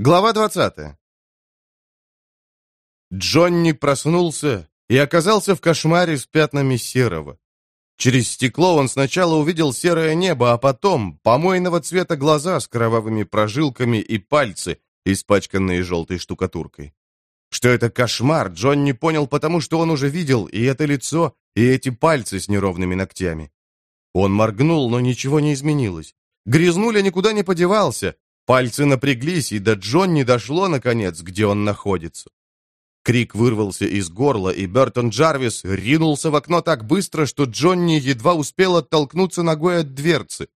Глава 20. Джонни проснулся и оказался в кошмаре с пятнами серого. Через стекло он сначала увидел серое небо, а потом помойного цвета глаза с кровавыми прожилками и пальцы, испачканные желтой штукатуркой. Что это кошмар, Джон не понял, потому что он уже видел и это лицо, и эти пальцы с неровными ногтями. Он моргнул, но ничего не изменилось. Грязнуля никуда не подевался, Пальцы напряглись, и до Джонни дошло, наконец, где он находится. Крик вырвался из горла, и Бертон Джарвис ринулся в окно так быстро, что Джонни едва успел оттолкнуться ногой от дверцы.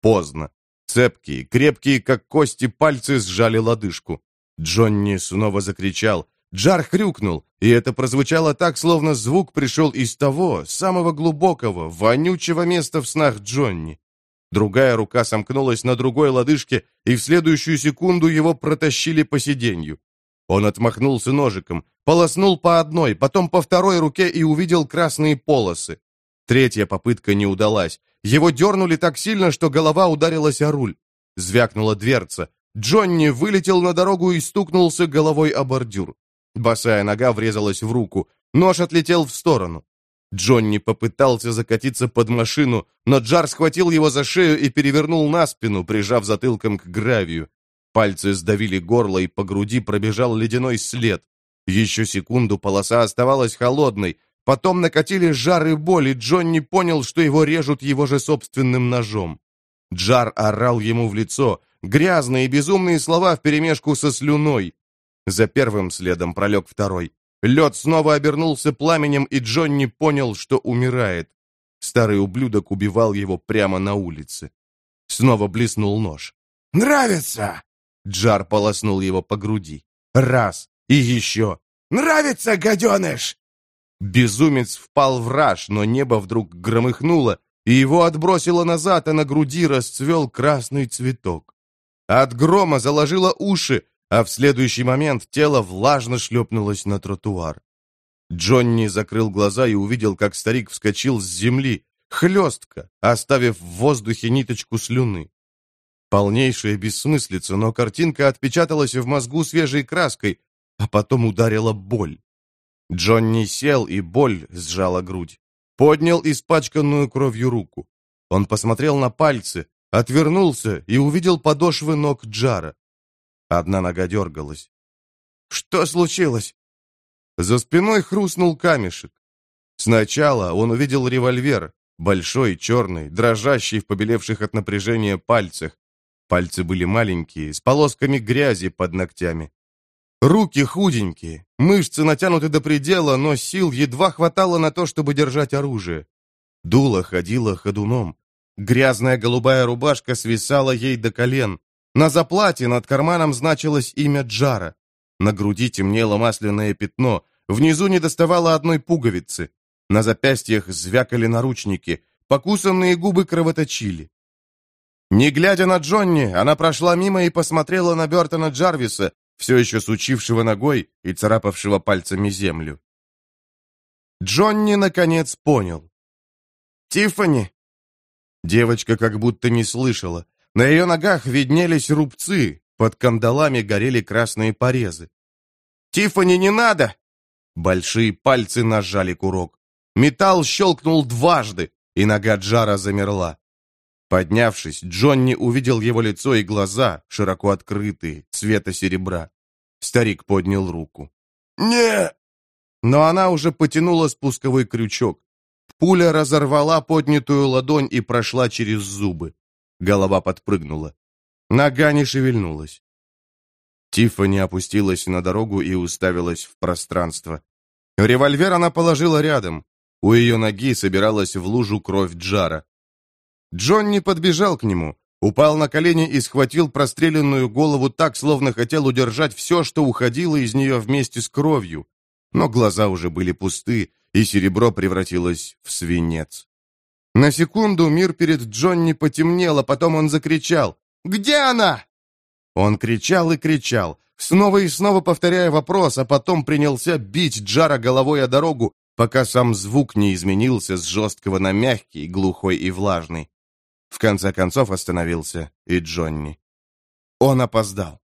Поздно. Цепкие, крепкие, как кости, пальцы сжали лодыжку. Джонни снова закричал. Джар хрюкнул, и это прозвучало так, словно звук пришел из того, самого глубокого, вонючего места в снах Джонни. Другая рука сомкнулась на другой лодыжке, и в следующую секунду его протащили по сиденью. Он отмахнулся ножиком, полоснул по одной, потом по второй руке и увидел красные полосы. Третья попытка не удалась. Его дернули так сильно, что голова ударилась о руль. Звякнула дверца. Джонни вылетел на дорогу и стукнулся головой о бордюр. Босая нога врезалась в руку. Нож отлетел в сторону. Джонни попытался закатиться под машину, но Джар схватил его за шею и перевернул на спину, прижав затылком к гравию. Пальцы сдавили горло, и по груди пробежал ледяной след. Еще секунду полоса оставалась холодной, потом накатили жар и боль, и Джонни понял, что его режут его же собственным ножом. Джар орал ему в лицо, грязные безумные слова вперемешку со слюной. За первым следом пролег второй. Лед снова обернулся пламенем, и Джонни понял, что умирает. Старый ублюдок убивал его прямо на улице. Снова блеснул нож. «Нравится!» Джар полоснул его по груди. Раз. И еще. «Нравится, гаденыш!» Безумец впал в раж, но небо вдруг громыхнуло, и его отбросило назад, а на груди расцвел красный цветок. От грома заложило уши, а в следующий момент тело влажно шлепнулось на тротуар. Джонни закрыл глаза и увидел, как старик вскочил с земли, хлестко, оставив в воздухе ниточку слюны. Полнейшая бессмыслица, но картинка отпечаталась в мозгу свежей краской, а потом ударила боль. Джонни сел, и боль сжала грудь. Поднял испачканную кровью руку. Он посмотрел на пальцы, отвернулся и увидел подошвы ног Джара. Одна нога дергалась. «Что случилось?» За спиной хрустнул камешек. Сначала он увидел револьвер, большой, черный, дрожащий в побелевших от напряжения пальцах. Пальцы были маленькие, с полосками грязи под ногтями. Руки худенькие, мышцы натянуты до предела, но сил едва хватало на то, чтобы держать оружие. Дуло ходило ходуном. Грязная голубая рубашка свисала ей до колен. На заплате над карманом значилось имя Джара. На груди темнело масляное пятно, внизу не доставало одной пуговицы. На запястьях звякали наручники, покусанные губы кровоточили. Не глядя на Джонни, она прошла мимо и посмотрела на Бертона Джарвиса, все еще сучившего ногой и царапавшего пальцами землю. Джонни, наконец, понял. «Тиффани!» Девочка как будто не слышала. На ее ногах виднелись рубцы, под кандалами горели красные порезы. «Тиффани, не надо!» Большие пальцы нажали курок. Металл щелкнул дважды, и нога Джара замерла. Поднявшись, Джонни увидел его лицо и глаза, широко открытые, цвета серебра. Старик поднял руку. «Не!» Но она уже потянула спусковой крючок. Пуля разорвала поднятую ладонь и прошла через зубы. Голова подпрыгнула. Нога не шевельнулась. Тиффани опустилась на дорогу и уставилась в пространство. Револьвер она положила рядом. У ее ноги собиралась в лужу кровь Джара. Джонни подбежал к нему, упал на колени и схватил простреленную голову так, словно хотел удержать все, что уходило из нее вместе с кровью. Но глаза уже были пусты, и серебро превратилось в свинец. На секунду мир перед Джонни потемнел, а потом он закричал «Где она?» Он кричал и кричал, снова и снова повторяя вопрос, а потом принялся бить Джара головой о дорогу, пока сам звук не изменился с жесткого на мягкий, глухой и влажный. В конце концов остановился и Джонни. Он опоздал.